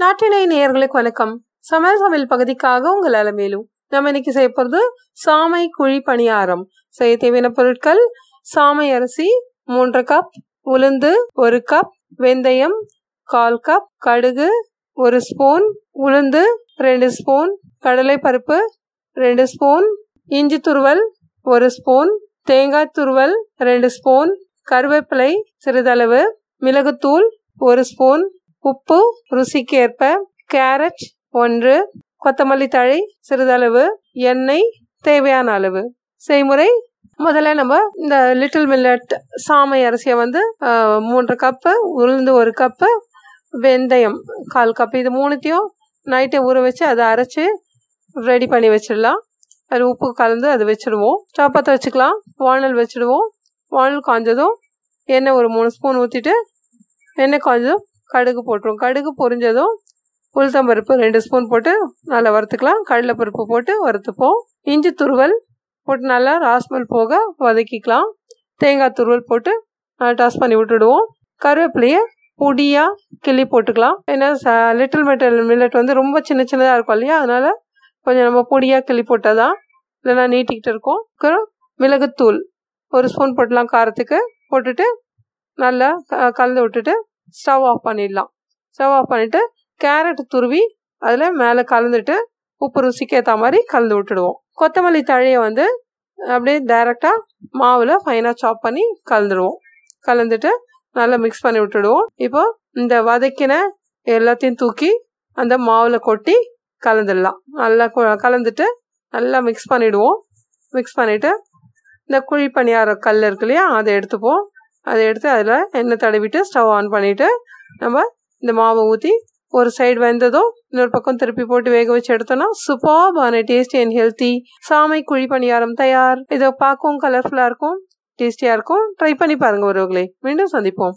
நாட்டினை நேயர்களுக்கு வணக்கம். சமையல் சமையல் பகுதிக்காக உங்கள் அலமேலும் நம்ம இன்னைக்கு செய்ய போகிறது சாமை குழி பணியாரம். செய்ய தேவையான பொருட்கள் சாமை அரிசி மூன்று கப் உளுந்து ஒரு கப் வெந்தயம் கால் கப் கடுகு ஒரு ஸ்பூன் உளுந்து ரெண்டு ஸ்பூன் கடலை பருப்பு ரெண்டு ஸ்பூன் இஞ்சி துருவல் ஒரு ஸ்பூன் தேங்காய் துருவல் ரெண்டு ஸ்பூன் கருவேப்பிலை சிறிதளவு மிளகுத்தூள் ஒரு ஸ்பூன் உப்பு ருசிக்கு ஏற்ப கேரட் ஒன்று கொத்தமல்லி தழை சிறிதளவு எண்ணெய் தேவையான அளவு. செய்முறை முதல்ல நம்ம இந்த லிட்டில் மில்லட் சாமை அரிசியை வந்து மூன்று கப்பு உளுந்து ஒரு கப்பு வெந்தயம் கால் கப்பு. இது மூணுத்தையும் நைட்டை ஊற வச்சு அதை அரைச்சி ரெடி பண்ணி வச்சிடலாம். அது உப்பு கலந்து அதை வச்சுடுவோம். ஸ்டவ் பற்ற வச்சுக்கலாம். வானல் வச்சுடுவோம். வானல் காஞ்சதும் எண்ணெய் ஒரு மூணு ஸ்பூன் ஊற்றிட்டு எண்ணெய் காஞ்சதும் கடுகு போட்டுருவோம் கடுகு பொரிஞ்சதும் உளுத்தம்பருப்பு ரெண்டு ஸ்பூன் போட்டு நல்லா வறுத்துக்கலாம். கடலைப்பருப்பு போட்டு வறுத்துப்போம். இஞ்சி துருவல் போட்டு நல்லா ராஸ்மல் போக வதக்கிக்கலாம். தேங்காய் துருவல் போட்டு டாஸ் பண்ணி விட்டுடுவோம். கருவேப்பிலையை பொடியாக கிள்ளி போட்டுக்கலாம். ஏன்னா லிட்டில் மெட்டல் மில்லட் வந்து ரொம்ப சின்ன சின்னதாக இருக்கும் இல்லையா? அதனால் கொஞ்சம் நம்ம பொடியாக கிள்ளி போட்டால் தான் இல்லைன்னா நீட்டிக்கிட்டு இருக்கும். அப்புறம் மிளகுத்தூள் ஒரு ஸ்பூன் போட்டலாம் காரத்துக்கு போட்டுட்டு நல்லா க- கலந்து விட்டுட்டு ஸ்டவ் ஆஃப் பண்ணிடலாம். ஸ்டவ் ஆஃப் பண்ணிவிட்டு கேரட் துருவி அதில் மேலே கலந்துட்டு உப்பு ருசிக்கு ஏற்ற மாதிரி கலந்து விட்டுடுவோம். கொத்தமல்லி தழையை வந்து அப்படியே டைரெக்டாக மாவில் ஃபைனாக சாப் பண்ணி கலந்துடுவோம். கலந்துட்டு நல்லா மிக்ஸ் பண்ணி விட்டுடுவோம். இப்போ இந்த வதக்கின எல்லாத்தையும் தூக்கி அந்த மாவில் கொட்டி கலந்துடலாம். நல்லா கொ- கலந்துட்டு நல்லா மிக்ஸ் பண்ணிவிடுவோம் மிக்ஸ் பண்ணிவிட்டு இந்த குழி பணியார கல் இருக்கு இல்லையா அதை எடுத்துப்போம். அதை எடுத்து அதில் எண்ணெய் தடவிட்டு ஸ்டவ் ஆன் பண்ணிவிட்டு நம்ம இந்த மாவை ஊற்றி ஒரு சைடு வெந்ததும் இன்னொரு பக்கம் திருப்பி போட்டு வேக வச்சு எடுத்தோம்னா சூப்பர்பான டேஸ்டி அண்ட் ஹெல்த்தி சாமை குழி பணியாரம் தயார். இதை பார்க்கவும் கலர்ஃபுல்லாக இருக்கும் டேஸ்டியாக இருக்கும். ட்ரை பண்ணி பாருங்கள் ஒருவர்களே மீண்டும் சந்திப்போம்.